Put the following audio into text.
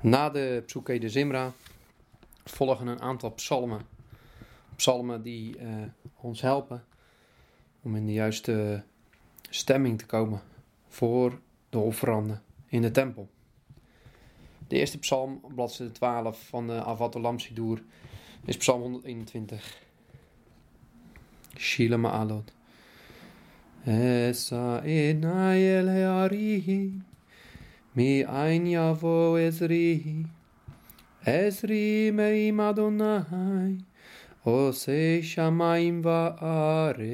Na de Psuke de Zimra volgen een aantal psalmen. Psalmen die eh, ons helpen om in de juiste stemming te komen voor de offeranden in de tempel. De eerste psalm, bladzijde 12 van de Avat Olam is psalm 121. Shila Ma'alot. Esa מאין יבוא עזרי? עזרי מעם אדוני, עושה שמיים וארץ.